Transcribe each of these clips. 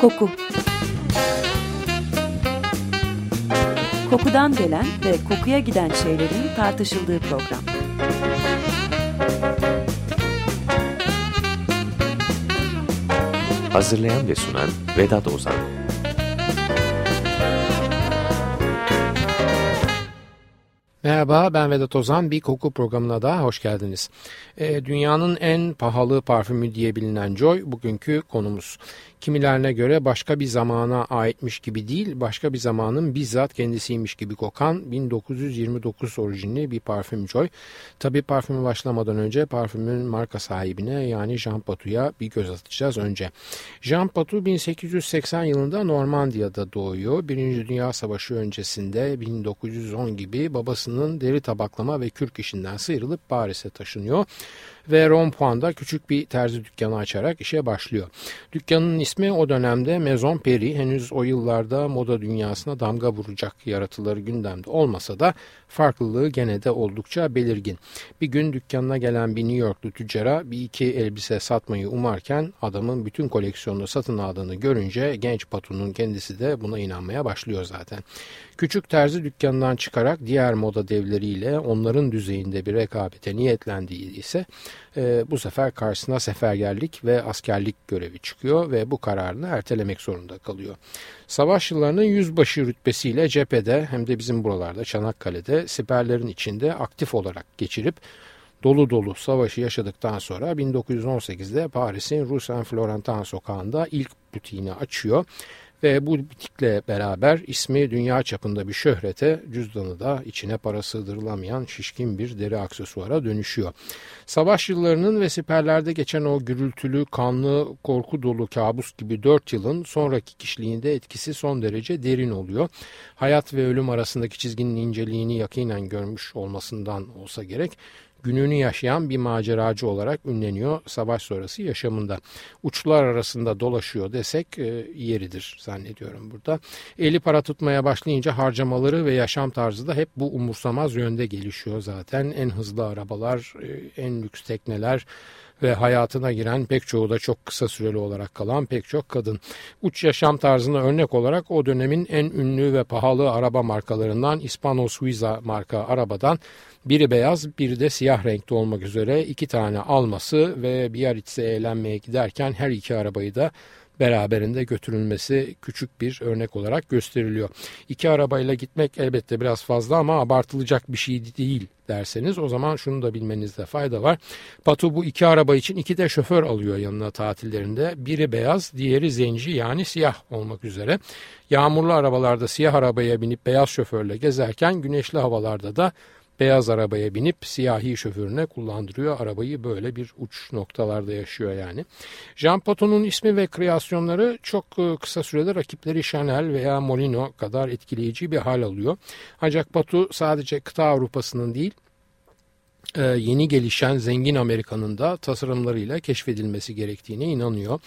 Koku Kokudan gelen ve kokuya giden şeylerin tartışıldığı program. Hazırlayan ve sunan Vedat Ozan Merhaba ben Vedat Ozan bir koku programına da hoş geldiniz. E, dünyanın en pahalı parfümü diye bilinen Joy bugünkü konumuz. Kimilerine göre başka bir zamana aitmiş gibi değil, başka bir zamanın bizzat kendisiymiş gibi kokan 1929 orijinli bir parfüm Joy. Tabi parfümü başlamadan önce parfümün marka sahibine yani Jean Patou'ya bir göz atacağız önce. Jean Patou 1880 yılında Normandiya'da doğuyor. Birinci Dünya Savaşı öncesinde 1910 gibi babasının deri tabaklama ve kürk işinden sıyrılıp Paris'e taşınıyor ve Rompuan'da küçük bir terzi dükkanı açarak işe başlıyor. Dükkanın ismi o dönemde Maison Peri henüz o yıllarda moda dünyasına damga vuracak yaratıları gündemde olmasa da farklılığı gene de oldukça belirgin. Bir gün dükkanına gelen bir New Yorklu tüccara bir iki elbise satmayı umarken adamın bütün koleksiyonunu satın aldığını görünce genç Patu'nun kendisi de buna inanmaya başlıyor zaten. Küçük terzi dükkanından çıkarak diğer moda devleriyle onların düzeyinde bir rekabete niyetlendiği ise e, bu sefer karşısına sefergerlik ve askerlik görevi çıkıyor ve bu kararını ertelemek zorunda kalıyor. Savaş yıllarının yüzbaşı rütbesiyle cephede hem de bizim buralarda Çanakkale'de siperlerin içinde aktif olarak geçirip dolu dolu savaşı yaşadıktan sonra 1918'de Paris'in Rue Saint Florentin sokağında ilk butiğini açıyor ve bu butikle beraber ismi dünya çapında bir şöhrete, cüzdanı da içine para sığdırılamayan şişkin bir deri aksesuara dönüşüyor. Savaş yıllarının ve siperlerde geçen o gürültülü, kanlı, korku dolu kabus gibi dört yılın sonraki kişiliğinde etkisi son derece derin oluyor. Hayat ve ölüm arasındaki çizginin inceliğini yakinen görmüş olmasından olsa gerek gününü yaşayan bir maceracı olarak ünleniyor savaş sonrası yaşamında. Uçlar arasında dolaşıyor desek e, yeridir zannediyorum burada. Eli para tutmaya başlayınca harcamaları ve yaşam tarzı da hep bu umursamaz yönde gelişiyor zaten. En hızlı arabalar, e, en lüks tekneler, ve hayatına giren pek çoğu da çok kısa süreli olarak kalan pek çok kadın. Uç yaşam tarzına örnek olarak o dönemin en ünlü ve pahalı araba markalarından Hispano Suiza marka arabadan biri beyaz biri de siyah renkte olmak üzere iki tane alması ve Biarritz'e eğlenmeye giderken her iki arabayı da beraberinde götürülmesi küçük bir örnek olarak gösteriliyor. İki arabayla gitmek elbette biraz fazla ama abartılacak bir şey değil derseniz o zaman şunu da bilmenizde fayda var. Batu bu iki araba için iki de şoför alıyor yanına tatillerinde. Biri beyaz, diğeri zenci yani siyah olmak üzere. Yağmurlu arabalarda siyah arabaya binip beyaz şoförle gezerken güneşli havalarda da beyaz arabaya binip siyahi şoförüne kullandırıyor. Arabayı böyle bir uç noktalarda yaşıyor yani. Jean Paton'un ismi ve kreasyonları çok e, kısa sürede rakipleri Chanel veya Molino kadar etkileyici bir hal alıyor. Ancak Pato sadece kıta Avrupa'sının değil e, yeni gelişen zengin Amerika'nın da tasarımlarıyla keşfedilmesi gerektiğine inanıyor.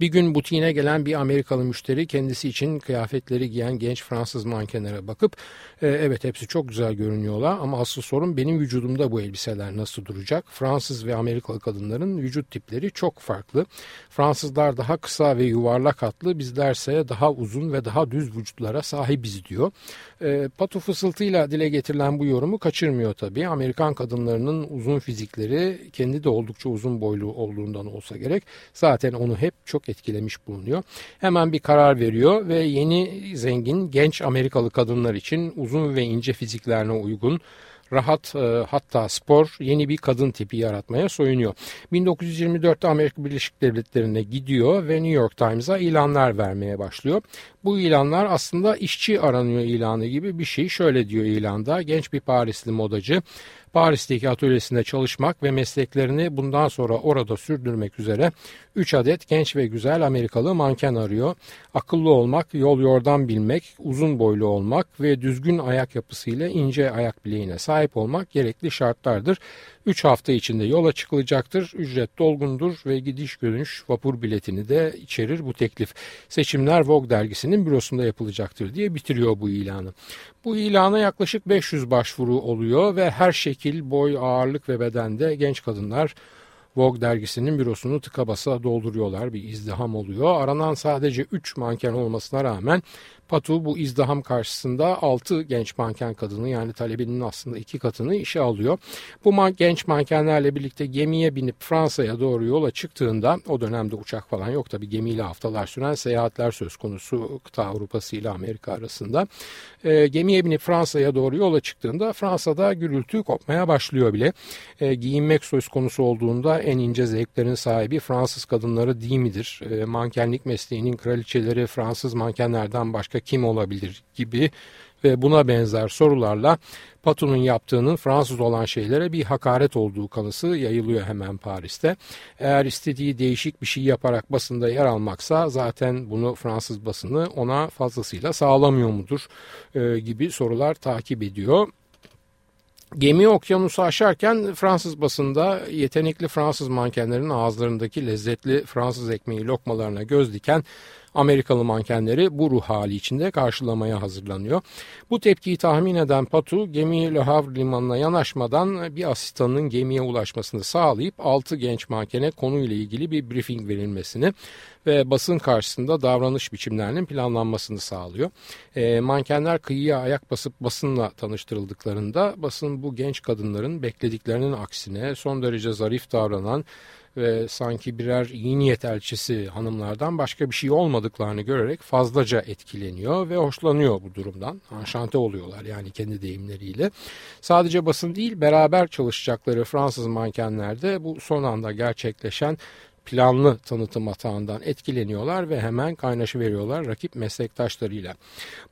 Bir gün butiğine gelen bir Amerikalı müşteri kendisi için kıyafetleri giyen genç Fransız mankenlere bakıp e, evet hepsi çok güzel görünüyorlar ama asıl sorun benim vücudumda bu elbiseler nasıl duracak? Fransız ve Amerikalı kadınların vücut tipleri çok farklı. Fransızlar daha kısa ve yuvarlak hatlı bizlerse daha uzun ve daha düz vücutlara sahibiz diyor. E, Patu fısıltıyla dile getirilen bu yorumu kaçırmıyor tabii. Amerikan kadınlarının uzun fizikleri kendi de oldukça uzun boylu olduğundan olsa gerek zaten onu hep çok etkilemiş bulunuyor. Hemen bir karar veriyor ve yeni zengin genç Amerikalı kadınlar için uzun ve ince fiziklerine uygun rahat e, hatta spor yeni bir kadın tipi yaratmaya soyunuyor. 1924'te Amerika Birleşik Devletleri'ne gidiyor ve New York Times'a ilanlar vermeye başlıyor. Bu ilanlar aslında işçi aranıyor ilanı gibi bir şey. Şöyle diyor ilanda genç bir Parisli modacı Paris'teki atölyesinde çalışmak ve mesleklerini bundan sonra orada sürdürmek üzere 3 adet genç ve güzel Amerikalı manken arıyor. Akıllı olmak, yol yordan bilmek, uzun boylu olmak ve düzgün ayak yapısıyla ince ayak bileğine sahip olmak gerekli şartlardır. 3 hafta içinde yola çıkılacaktır. Ücret dolgundur ve gidiş dönüş vapur biletini de içerir bu teklif. Seçimler Vogue dergisinin bürosunda yapılacaktır diye bitiriyor bu ilanı. Bu ilana yaklaşık 500 başvuru oluyor ve her şekil, boy, ağırlık ve bedende genç kadınlar Vogue dergisinin bürosunu tıka basa dolduruyorlar. Bir izdiham oluyor. Aranan sadece 3 manken olmasına rağmen Patu bu izdiham karşısında 6 genç manken kadını yani talebinin aslında iki katını işe alıyor. Bu man genç mankenlerle birlikte gemiye binip Fransa'ya doğru yola çıktığında o dönemde uçak falan yok tabi gemiyle haftalar süren seyahatler söz konusu kıta Avrupası ile Amerika arasında. E, gemiye binip Fransa'ya doğru yola çıktığında Fransa'da gürültü kopmaya başlıyor bile. E, giyinmek söz konusu olduğunda en ince zevklerin sahibi Fransız kadınları değil midir? E, mankenlik mesleğinin kraliçeleri Fransız mankenlerden başka başka kim olabilir gibi ve buna benzer sorularla Patu'nun yaptığının Fransız olan şeylere bir hakaret olduğu kanısı yayılıyor hemen Paris'te. Eğer istediği değişik bir şey yaparak basında yer almaksa zaten bunu Fransız basını ona fazlasıyla sağlamıyor mudur e, gibi sorular takip ediyor. Gemi okyanusu aşarken Fransız basında yetenekli Fransız mankenlerin ağızlarındaki lezzetli Fransız ekmeği lokmalarına göz diken Amerikalı mankenleri bu ruh hali içinde karşılamaya hazırlanıyor. Bu tepkiyi tahmin eden Patu gemi Le Havre limanına yanaşmadan bir asistanın gemiye ulaşmasını sağlayıp 6 genç mankene konuyla ilgili bir briefing verilmesini ve basın karşısında davranış biçimlerinin planlanmasını sağlıyor. E, mankenler kıyıya ayak basıp basınla tanıştırıldıklarında basın bu genç kadınların beklediklerinin aksine son derece zarif davranan ve sanki birer iyi niyet elçisi hanımlardan başka bir şey olmadıklarını görerek fazlaca etkileniyor ve hoşlanıyor bu durumdan. Anşante oluyorlar yani kendi deyimleriyle. Sadece basın değil beraber çalışacakları Fransız mankenler de bu son anda gerçekleşen planlı tanıtım hatağından etkileniyorlar ve hemen kaynaşı veriyorlar rakip meslektaşlarıyla.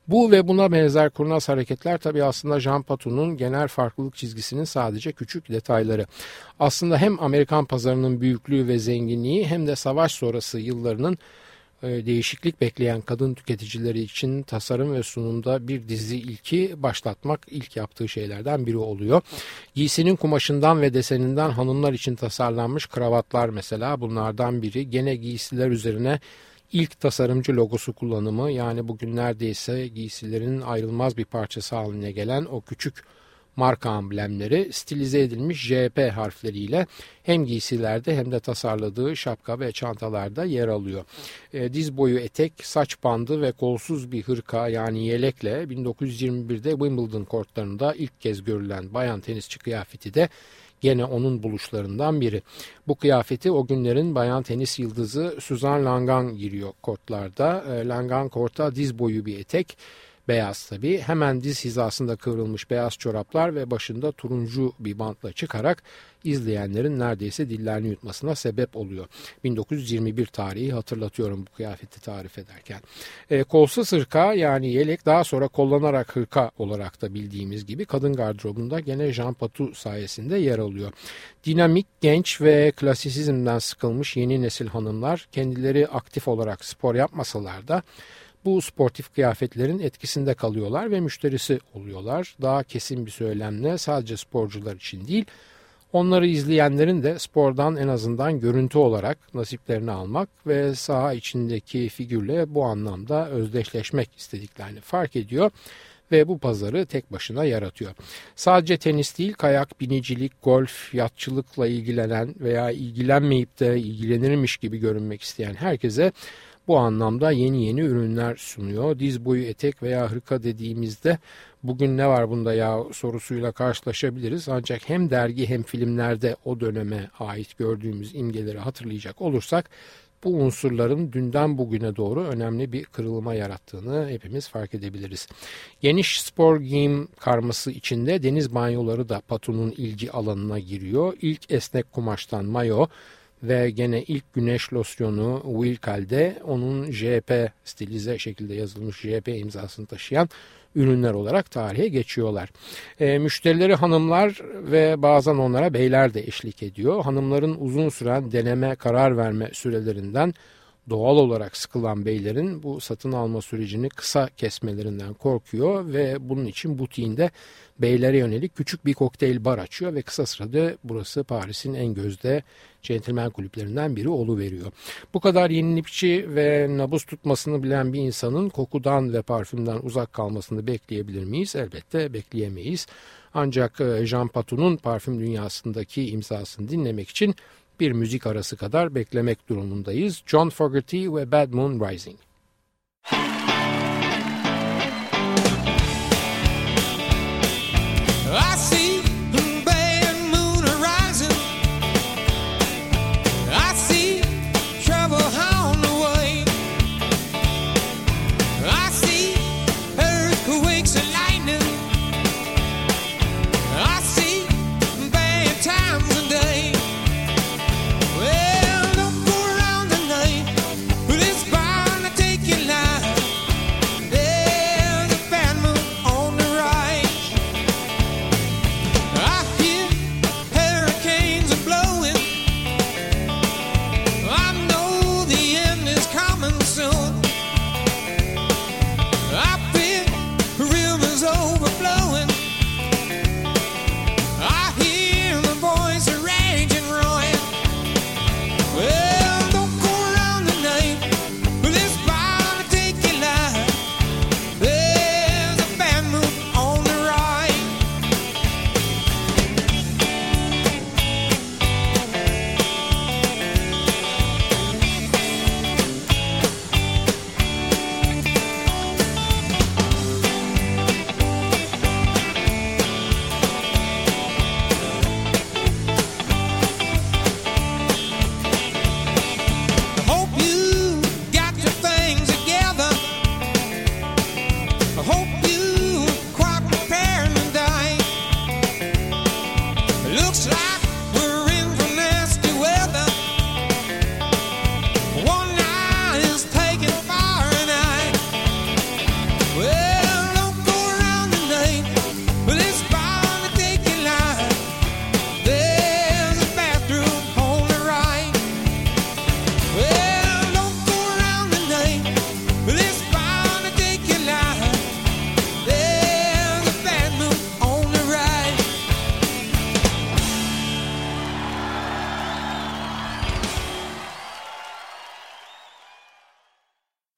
Bu ve buna benzer kurnaz hareketler tabi aslında Jean Patou'nun genel farklılık çizgisinin sadece küçük detayları. Aslında hem Amerikan pazarının büyüklüğü ve zenginliği hem de savaş sonrası yıllarının değişiklik bekleyen kadın tüketicileri için tasarım ve sunumda bir dizi ilki başlatmak ilk yaptığı şeylerden biri oluyor. Giysinin kumaşından ve deseninden hanımlar için tasarlanmış kravatlar mesela bunlardan biri. Gene giysiler üzerine ilk tasarımcı logosu kullanımı yani bugün neredeyse giysilerin ayrılmaz bir parçası haline gelen o küçük marka amblemleri stilize edilmiş JP harfleriyle hem giysilerde hem de tasarladığı şapka ve çantalarda yer alıyor. E, diz boyu etek, saç bandı ve kolsuz bir hırka yani yelekle 1921'de Wimbledon kortlarında ilk kez görülen bayan tenisçi kıyafeti de gene onun buluşlarından biri. Bu kıyafeti o günlerin bayan tenis yıldızı Suzanne Langan giriyor kortlarda. E, Langan korta diz boyu bir etek, Beyaz tabi hemen diz hizasında kıvrılmış beyaz çoraplar ve başında turuncu bir bantla çıkarak izleyenlerin neredeyse dillerini yutmasına sebep oluyor. 1921 tarihi hatırlatıyorum bu kıyafeti tarif ederken. E, kolsuz hırka yani yelek daha sonra kollanarak hırka olarak da bildiğimiz gibi kadın gardırobunda gene Jean Patou sayesinde yer alıyor. Dinamik, genç ve klasisizmden sıkılmış yeni nesil hanımlar kendileri aktif olarak spor yapmasalar da bu sportif kıyafetlerin etkisinde kalıyorlar ve müşterisi oluyorlar. Daha kesin bir söylemle sadece sporcular için değil, onları izleyenlerin de spordan en azından görüntü olarak nasiplerini almak ve saha içindeki figürle bu anlamda özdeşleşmek istediklerini fark ediyor ve bu pazarı tek başına yaratıyor. Sadece tenis değil kayak, binicilik, golf, yatçılıkla ilgilenen veya ilgilenmeyip de ilgilenirmiş gibi görünmek isteyen herkese bu anlamda yeni yeni ürünler sunuyor. Diz boyu etek veya hırka dediğimizde bugün ne var bunda ya sorusuyla karşılaşabiliriz. Ancak hem dergi hem filmlerde o döneme ait gördüğümüz imgeleri hatırlayacak olursak bu unsurların dünden bugüne doğru önemli bir kırılma yarattığını hepimiz fark edebiliriz. Geniş spor giyim karması içinde deniz banyoları da Patu'nun ilgi alanına giriyor. İlk esnek kumaştan mayo, ve gene ilk güneş losyonu Wilkal'de onun JP stilize şekilde yazılmış JP imzasını taşıyan ürünler olarak tarihe geçiyorlar. E, müşterileri hanımlar ve bazen onlara beyler de eşlik ediyor. Hanımların uzun süren deneme karar verme sürelerinden doğal olarak sıkılan beylerin bu satın alma sürecini kısa kesmelerinden korkuyor ve bunun için butiğinde beylere yönelik küçük bir kokteyl bar açıyor ve kısa sırada burası Paris'in en gözde centilmen kulüplerinden biri veriyor. Bu kadar yenilikçi ve nabız tutmasını bilen bir insanın kokudan ve parfümden uzak kalmasını bekleyebilir miyiz? Elbette bekleyemeyiz. Ancak e, Jean Patou'nun parfüm dünyasındaki imzasını dinlemek için bir müzik arası kadar beklemek durumundayız. John Fogerty ve Bad Moon Rising.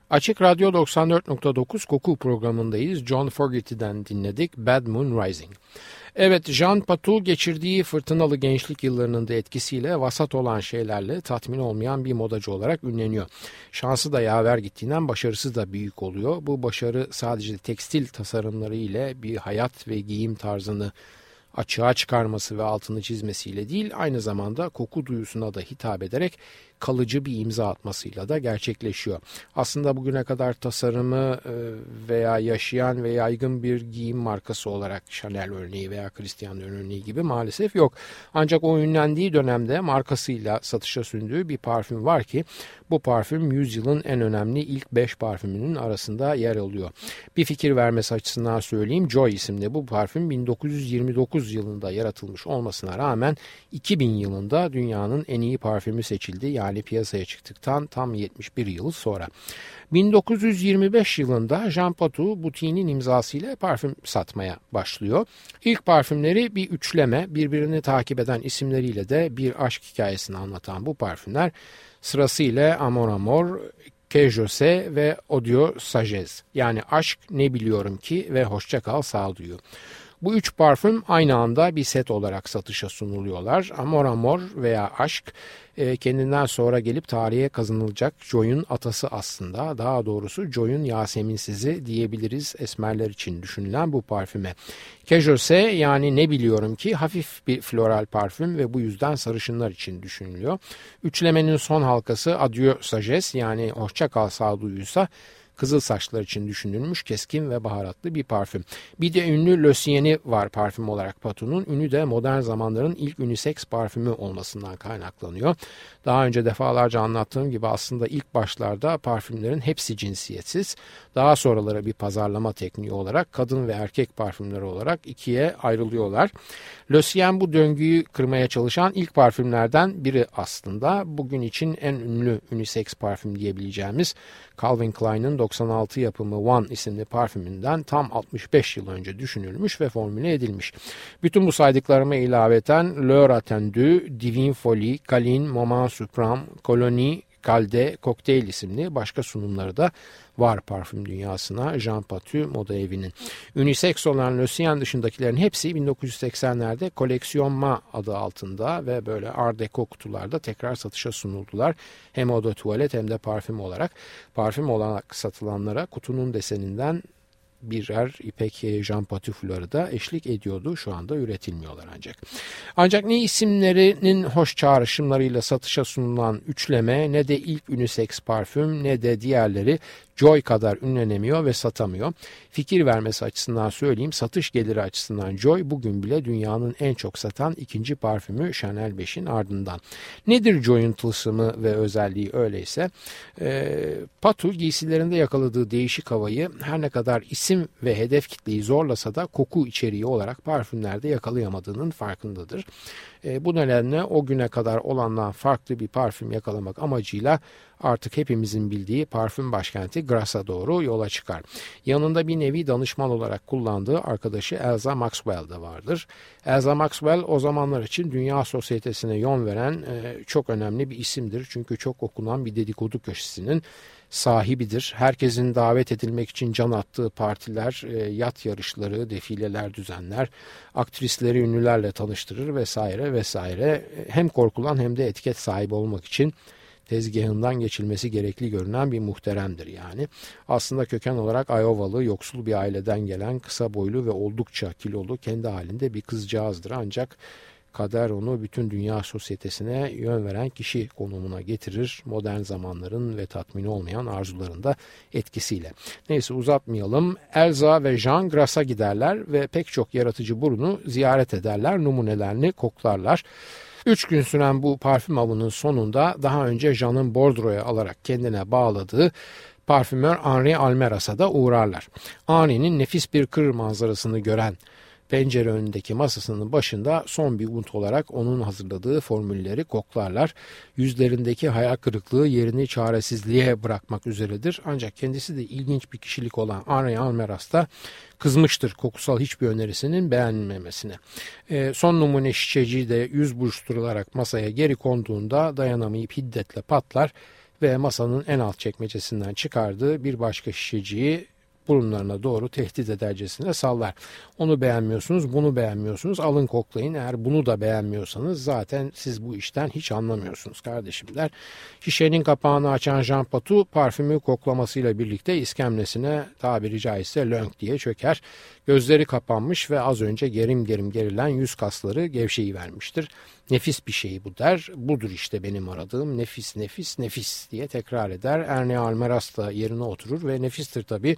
Açık Radyo 94.9 Koku programındayız. John Fogerty'den dinledik Bad Moon Rising. Evet Jean Patou geçirdiği fırtınalı gençlik yıllarının da etkisiyle vasat olan şeylerle tatmin olmayan bir modacı olarak ünleniyor. Şansı da yaver gittiğinden başarısı da büyük oluyor. Bu başarı sadece tekstil tasarımları ile bir hayat ve giyim tarzını açığa çıkarması ve altını çizmesiyle değil aynı zamanda koku duyusuna da hitap ederek kalıcı bir imza atmasıyla da gerçekleşiyor. Aslında bugüne kadar tasarımı e, veya yaşayan ve yaygın bir giyim markası olarak Chanel örneği veya Christian örneği gibi maalesef yok. Ancak o ünlendiği dönemde markasıyla satışa sündüğü bir parfüm var ki bu parfüm yüzyılın en önemli ilk 5 parfümünün arasında yer alıyor. Bir fikir vermesi açısından söyleyeyim Joy isimli bu parfüm 1929 yılında yaratılmış olmasına rağmen 2000 yılında dünyanın en iyi parfümü seçildi. Yani piyasaya çıktıktan tam 71 yıl sonra. 1925 yılında Jean Patou butiğinin imzasıyla parfüm satmaya başlıyor. İlk parfümleri bir üçleme birbirini takip eden isimleriyle de bir aşk hikayesini anlatan bu parfümler sırasıyla Amor Amor, Que ve Odio Sagez yani aşk ne biliyorum ki ve hoşça kal sağduyu. Bu üç parfüm aynı anda bir set olarak satışa sunuluyorlar. Amor Amor veya Aşk e, kendinden sonra gelip tarihe kazanılacak Joy'un atası aslında. Daha doğrusu Joy'un Yaseminsizi diyebiliriz esmerler için düşünülen bu parfüme. Kejose yani ne biliyorum ki hafif bir floral parfüm ve bu yüzden sarışınlar için düşünülüyor. Üçlemenin son halkası Adieu Sagesse yani hoşça kal sağduyuysa kızıl saçlar için düşünülmüş keskin ve baharatlı bir parfüm. Bir de ünlü Le Sien'i var parfüm olarak Pato'nun. Ünü de modern zamanların ilk unisex parfümü olmasından kaynaklanıyor. Daha önce defalarca anlattığım gibi aslında ilk başlarda parfümlerin hepsi cinsiyetsiz. Daha sonraları bir pazarlama tekniği olarak kadın ve erkek parfümleri olarak ikiye ayrılıyorlar. Le Sien bu döngüyü kırmaya çalışan ilk parfümlerden biri aslında. Bugün için en ünlü unisex parfüm diyebileceğimiz Calvin Klein'in 96 yapımı One isimli parfümünden tam 65 yıl önce düşünülmüş ve formüle edilmiş. Bütün bu saydıklarıma ilaveten L'Heure Attendue, Divine Folie, Calin, Moment Supreme, Colonie, Calde Cocktail isimli başka sunumları da var parfüm dünyasına Jean Patou moda evinin. Unisex olan Lucien dışındakilerin hepsi 1980'lerde Koleksiyon Ma adı altında ve böyle Art Deco kutularda tekrar satışa sunuldular. Hem oda tuvalet hem de parfüm olarak. Parfüm olarak satılanlara kutunun deseninden birer ipek Jean Patifları da eşlik ediyordu. Şu anda üretilmiyorlar ancak. Ancak ne isimlerinin hoş çağrışımlarıyla satışa sunulan üçleme ne de ilk unisex parfüm ne de diğerleri Joy kadar ünlenemiyor ve satamıyor. Fikir vermesi açısından söyleyeyim satış geliri açısından Joy bugün bile dünyanın en çok satan ikinci parfümü Chanel 5'in ardından. Nedir Joy'un tılsımı ve özelliği öyleyse? E, Patu giysilerinde yakaladığı değişik havayı her ne kadar isim ve hedef kitleyi zorlasa da koku içeriği olarak parfümlerde yakalayamadığının farkındadır. E, bu nedenle o güne kadar olandan farklı bir parfüm yakalamak amacıyla artık hepimizin bildiği parfüm başkenti Grass'a doğru yola çıkar. Yanında bir nevi danışman olarak kullandığı arkadaşı Elsa Maxwell de vardır. Elsa Maxwell o zamanlar için dünya sosyetesine yön veren e, çok önemli bir isimdir. Çünkü çok okunan bir dedikodu köşesinin sahibidir. Herkesin davet edilmek için can attığı partiler, e, yat yarışları, defileler düzenler, aktrisleri ünlülerle tanıştırır vesaire vesaire. Hem korkulan hem de etiket sahibi olmak için tezgahından geçilmesi gerekli görünen bir muhteremdir yani. Aslında köken olarak Iowalı, yoksul bir aileden gelen kısa boylu ve oldukça kilolu kendi halinde bir kızcağızdır ancak kader onu bütün dünya sosyetesine yön veren kişi konumuna getirir. Modern zamanların ve tatmin olmayan arzularında etkisiyle. Neyse uzatmayalım. Elza ve Jean Gras'a giderler ve pek çok yaratıcı burunu ziyaret ederler. Numunelerini koklarlar. Üç gün süren bu parfüm avının sonunda daha önce Jean'ın Bordro'ya alarak kendine bağladığı parfümör Henri Almeras'a da uğrarlar. Henri'nin nefis bir kır manzarasını gören pencere önündeki masasının başında son bir umut olarak onun hazırladığı formülleri koklarlar. Yüzlerindeki hayal kırıklığı yerini çaresizliğe bırakmak üzeredir. Ancak kendisi de ilginç bir kişilik olan Henri Almeras da kızmıştır kokusal hiçbir önerisinin beğenmemesine. E, son numune şişeciği de yüz buruşturularak masaya geri konduğunda dayanamayıp hiddetle patlar ve masanın en alt çekmecesinden çıkardığı bir başka şişeciği burunlarına doğru tehdit edercesine sallar. Onu beğenmiyorsunuz, bunu beğenmiyorsunuz. Alın koklayın. Eğer bunu da beğenmiyorsanız zaten siz bu işten hiç anlamıyorsunuz kardeşim der. Şişenin kapağını açan Jean Patou parfümü koklamasıyla birlikte iskemlesine tabiri caizse lönk diye çöker. Gözleri kapanmış ve az önce gerim gerim gerilen yüz kasları gevşeyi vermiştir. Nefis bir şey bu der. Budur işte benim aradığım nefis nefis nefis diye tekrar eder. Erne Almeras da yerine oturur ve nefistir tabi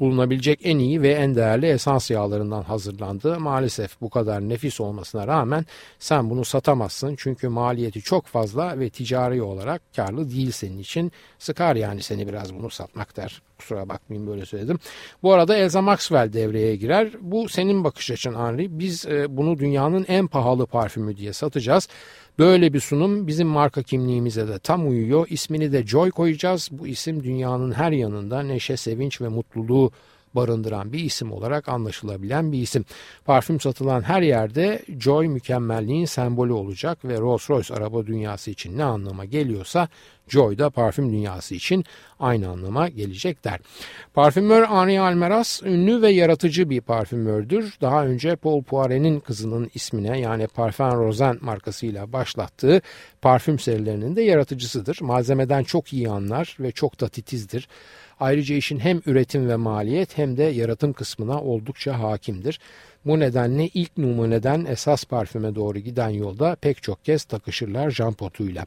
bulunabilecek en iyi ve en değerli esans yağlarından hazırlandı. Maalesef bu kadar nefis olmasına rağmen sen bunu satamazsın çünkü maliyeti çok fazla ve ticari olarak karlı değil senin için. Sıkar yani seni biraz bunu satmak der. Kusura bakmayın böyle söyledim. Bu arada Elsa Maxwell devreye girer. Bu senin bakış açın Henry. Biz e, bunu dünyanın en pahalı parfümü diye satacağız. Böyle bir sunum bizim marka kimliğimize de tam uyuyor. İsmini de Joy koyacağız. Bu isim dünyanın her yanında neşe, sevinç ve mutluluğu barındıran bir isim olarak anlaşılabilen bir isim. Parfüm satılan her yerde Joy mükemmelliğin sembolü olacak ve Rolls Royce araba dünyası için ne anlama geliyorsa Joy da parfüm dünyası için aynı anlama gelecek der. Parfümör Henri Almeras ünlü ve yaratıcı bir parfümördür. Daha önce Paul Poiret'in kızının ismine yani Parfum Rosen markasıyla başlattığı parfüm serilerinin de yaratıcısıdır. Malzemeden çok iyi anlar ve çok da titizdir. Ayrıca işin hem üretim ve maliyet hem de yaratım kısmına oldukça hakimdir. Bu nedenle ilk numuneden esas parfüme doğru giden yolda pek çok kez takışırlar Jean Potu'yla.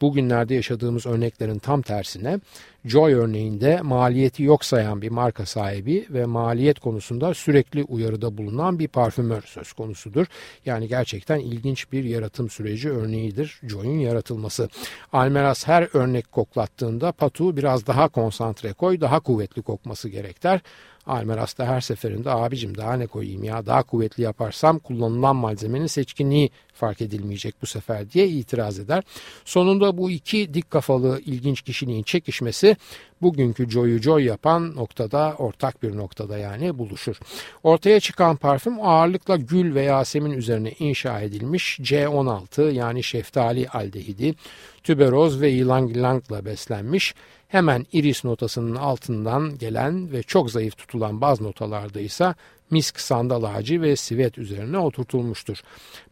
Bugünlerde yaşadığımız örneklerin tam tersine Joy örneğinde maliyeti yok sayan bir marka sahibi ve maliyet konusunda sürekli uyarıda bulunan bir parfümör söz konusudur. Yani gerçekten ilginç bir yaratım süreci örneğidir Joy'un yaratılması. Almeras her örnek koklattığında Patu biraz daha konsantre koy, daha kuvvetli kokması gerekler. Almeras da her seferinde abicim daha ne koyayım ya daha kuvvetli yaparsam kullanılan malzemenin seçkinliği fark edilmeyecek bu sefer diye itiraz eder. Sonunda bu iki dik kafalı ilginç kişiliğin çekişmesi bugünkü Joy'u Joy yapan noktada ortak bir noktada yani buluşur. Ortaya çıkan parfüm ağırlıkla gül ve yasemin üzerine inşa edilmiş C16 yani şeftali aldehidi, tüberoz ve ylang yılangla beslenmiş hemen iris notasının altından gelen ve çok zayıf tutulan baz notalarda ise misk sandal ağacı ve sivet üzerine oturtulmuştur.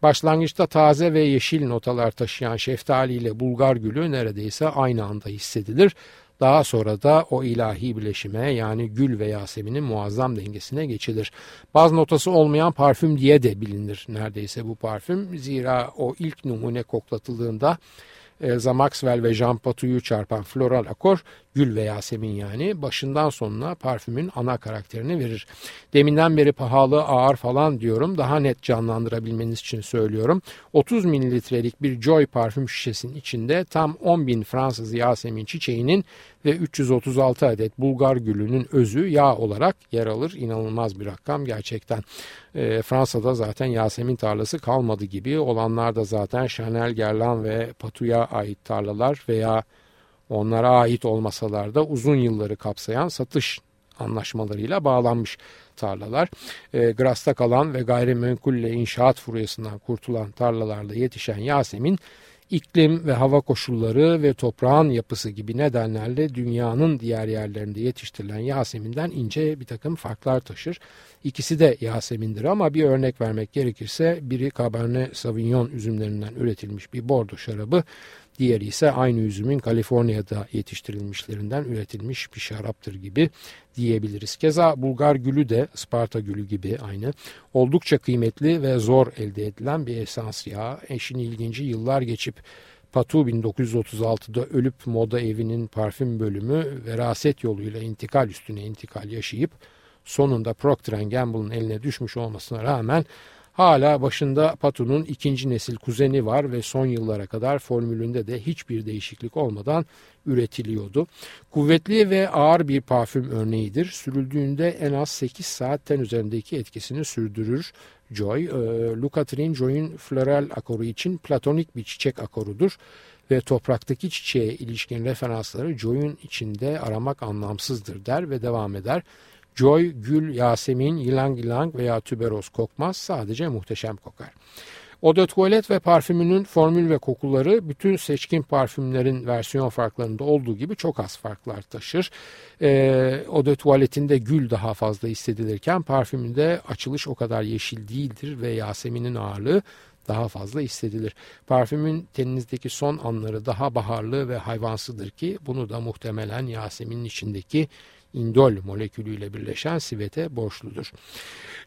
Başlangıçta taze ve yeşil notalar taşıyan şeftali ile bulgar gülü neredeyse aynı anda hissedilir. Daha sonra da o ilahi bileşime yani gül ve Yasemin'in muazzam dengesine geçilir. Baz notası olmayan parfüm diye de bilinir neredeyse bu parfüm. Zira o ilk numune koklatıldığında Elza Maxwell ve Jean Patu'yu çarpan floral akor Gül ve Yasemin yani başından sonuna parfümün ana karakterini verir. Deminden beri pahalı, ağır falan diyorum. Daha net canlandırabilmeniz için söylüyorum. 30 mililitrelik bir Joy parfüm şişesinin içinde tam 10 bin Fransız Yasemin çiçeğinin ve 336 adet Bulgar gülünün özü yağ olarak yer alır. İnanılmaz bir rakam gerçekten. E, Fransa'da zaten Yasemin tarlası kalmadı gibi. Olanlar da zaten Chanel, Guerlain ve Patu'ya ait tarlalar veya onlara ait olmasalar da uzun yılları kapsayan satış anlaşmalarıyla bağlanmış tarlalar. E, Gras'ta kalan ve gayrimenkulle inşaat furyasından kurtulan tarlalarda yetişen Yasemin iklim ve hava koşulları ve toprağın yapısı gibi nedenlerle dünyanın diğer yerlerinde yetiştirilen Yasemin'den ince bir takım farklar taşır. İkisi de Yasemin'dir ama bir örnek vermek gerekirse biri Cabernet Sauvignon üzümlerinden üretilmiş bir bordo şarabı, Diğeri ise aynı üzümün Kaliforniya'da yetiştirilmişlerinden üretilmiş bir şaraptır gibi diyebiliriz. Keza Bulgar gülü de Sparta gülü gibi aynı. Oldukça kıymetli ve zor elde edilen bir esans yağı. Eşin ilginci yıllar geçip Patu 1936'da ölüp moda evinin parfüm bölümü veraset yoluyla intikal üstüne intikal yaşayıp sonunda Procter Gamble'ın eline düşmüş olmasına rağmen Hala başında Patu'nun ikinci nesil kuzeni var ve son yıllara kadar formülünde de hiçbir değişiklik olmadan üretiliyordu. Kuvvetli ve ağır bir parfüm örneğidir. Sürüldüğünde en az 8 saatten üzerindeki etkisini sürdürür. Joy, e, Luca Trin Joy'un floral akoru için platonik bir çiçek akorudur ve topraktaki çiçeğe ilişkin referansları Joy'un içinde aramak anlamsızdır der ve devam eder. Joy, gül, yasemin, yılang yılang veya tüberoz kokmaz sadece muhteşem kokar. Eau de ve parfümünün formül ve kokuları bütün seçkin parfümlerin versiyon farklarında olduğu gibi çok az farklar taşır. Ee, Eau de gül daha fazla hissedilirken parfümünde açılış o kadar yeşil değildir ve Yasemin'in ağırlığı daha fazla hissedilir. Parfümün teninizdeki son anları daha baharlı ve hayvansıdır ki bunu da muhtemelen Yasemin'in içindeki indol molekülüyle birleşen sivete borçludur.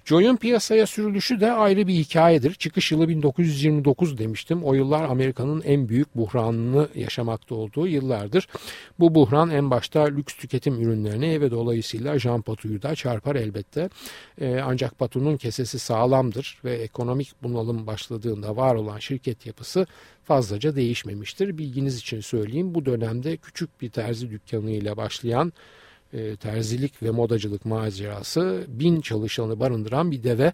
Joy'un piyasaya sürülüşü de ayrı bir hikayedir. Çıkış yılı 1929 demiştim. O yıllar Amerika'nın en büyük buhranını yaşamakta olduğu yıllardır. Bu buhran en başta lüks tüketim ürünlerine ve dolayısıyla Jean Patu'yu da çarpar elbette. Ee, ancak Patu'nun kesesi sağlamdır ve ekonomik bunalım başladığında var olan şirket yapısı fazlaca değişmemiştir. Bilginiz için söyleyeyim bu dönemde küçük bir terzi dükkanı ile başlayan e, terzilik ve modacılık macerası bin çalışanı barındıran bir deve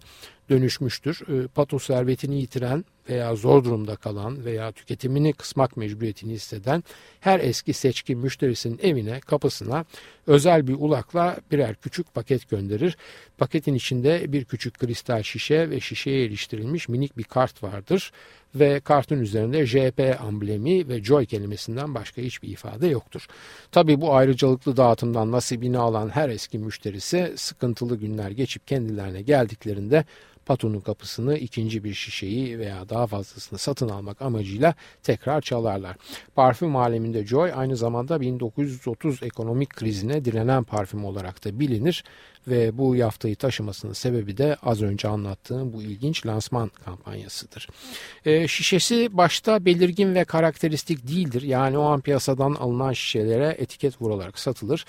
dönüşmüştür. E, patos servetini yitiren veya zor durumda kalan veya tüketimini kısmak mecburiyetini hisseden her eski seçkin müşterisinin evine kapısına özel bir ulakla birer küçük paket gönderir. Paketin içinde bir küçük kristal şişe ve şişeye iliştirilmiş minik bir kart vardır ve kartın üzerinde JP amblemi ve Joy kelimesinden başka hiçbir ifade yoktur. Tabi bu ayrıcalıklı dağıtımdan nasibini alan her eski müşterisi sıkıntılı günler geçip kendilerine geldiklerinde Paton'un kapısını ikinci bir şişeyi veya daha fazlasını satın almak amacıyla tekrar çalarlar. Parfüm aleminde Joy aynı zamanda 1930 ekonomik krizine direnen parfüm olarak da bilinir ve bu yaftayı taşımasının sebebi de az önce anlattığım bu ilginç lansman kampanyasıdır. E, şişesi başta belirgin ve karakteristik değildir. Yani o an piyasadan alınan şişelere etiket vurularak satılır.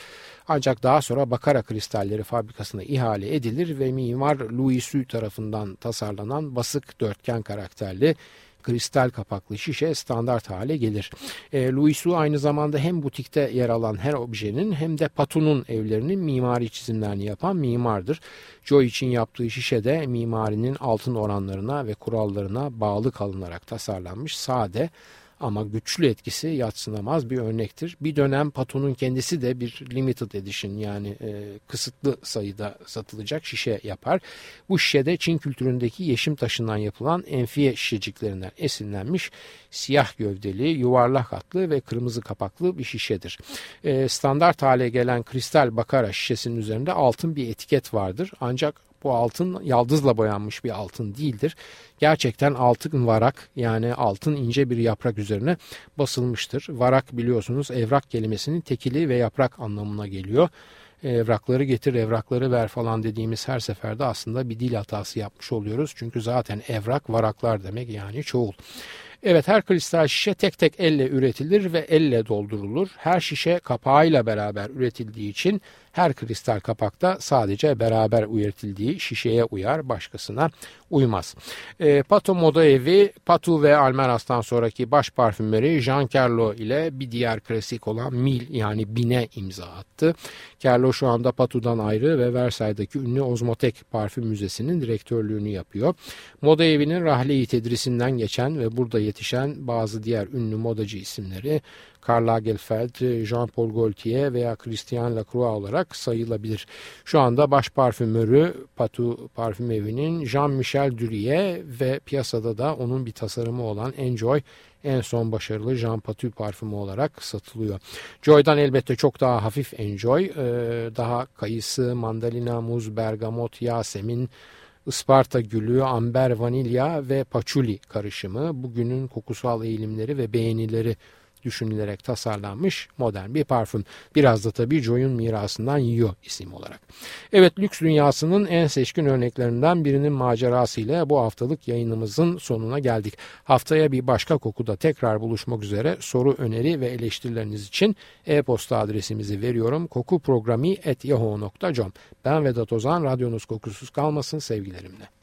Ancak daha sonra Bakara kristalleri fabrikasına ihale edilir ve mimar Louis Su tarafından tasarlanan basık dörtgen karakterli kristal kapaklı şişe standart hale gelir. E, Louis Wu aynı zamanda hem butikte yer alan her objenin hem de Patu'nun evlerinin mimari çizimlerini yapan mimardır. Joy için yaptığı şişe de mimarinin altın oranlarına ve kurallarına bağlı kalınarak tasarlanmış sade ama güçlü etkisi yatsınamaz bir örnektir. Bir dönem Pato'nun kendisi de bir limited edition yani e, kısıtlı sayıda satılacak şişe yapar. Bu şişede Çin kültüründeki yeşim taşından yapılan enfiye şişeciklerinden esinlenmiş siyah gövdeli, yuvarlak hatlı ve kırmızı kapaklı bir şişedir. E, standart hale gelen kristal bakara şişesinin üzerinde altın bir etiket vardır. Ancak bu altın yaldızla boyanmış bir altın değildir. Gerçekten altın varak yani altın ince bir yaprak üzerine basılmıştır. Varak biliyorsunuz evrak kelimesinin tekili ve yaprak anlamına geliyor evrakları getir evrakları ver falan dediğimiz her seferde aslında bir dil hatası yapmış oluyoruz. Çünkü zaten evrak varaklar demek yani çoğul. Evet her kristal şişe tek tek elle üretilir ve elle doldurulur. Her şişe kapağıyla beraber üretildiği için her kristal kapakta sadece beraber üretildiği şişeye uyar, başkasına uymaz. E, Pato Moda Evi, Patu ve Almeras'tan sonraki baş parfümeri Jean Carlo ile bir diğer klasik olan Mil yani Bine imza attı. Carlo şu anda Patu'dan ayrı ve Versailles'daki ünlü Ozmotek Parfüm Müzesi'nin direktörlüğünü yapıyor. Moda evinin rahleyi tedrisinden geçen ve burada yetişen bazı diğer ünlü modacı isimleri Karl Lagerfeld, Jean-Paul Gaultier veya Christian Lacroix olarak sayılabilir. Şu anda baş parfümörü Patu Parfüm Evi'nin Jean-Michel Durie ve piyasada da onun bir tasarımı olan Enjoy en son başarılı Jean Patou parfümü olarak satılıyor. Joy'dan elbette çok daha hafif Enjoy, daha kayısı, mandalina, muz, bergamot, yasemin, Isparta gülü, amber, vanilya ve paçuli karışımı bugünün kokusal eğilimleri ve beğenileri düşünülerek tasarlanmış modern bir parfüm. Biraz da tabii Joy'un mirasından yiyor isim olarak. Evet lüks dünyasının en seçkin örneklerinden birinin macerasıyla bu haftalık yayınımızın sonuna geldik. Haftaya bir başka kokuda tekrar buluşmak üzere soru, öneri ve eleştirileriniz için e-posta adresimizi veriyorum. kokuprogrami.yahoo.com Ben Vedat Ozan, radyonuz kokusuz kalmasın sevgilerimle.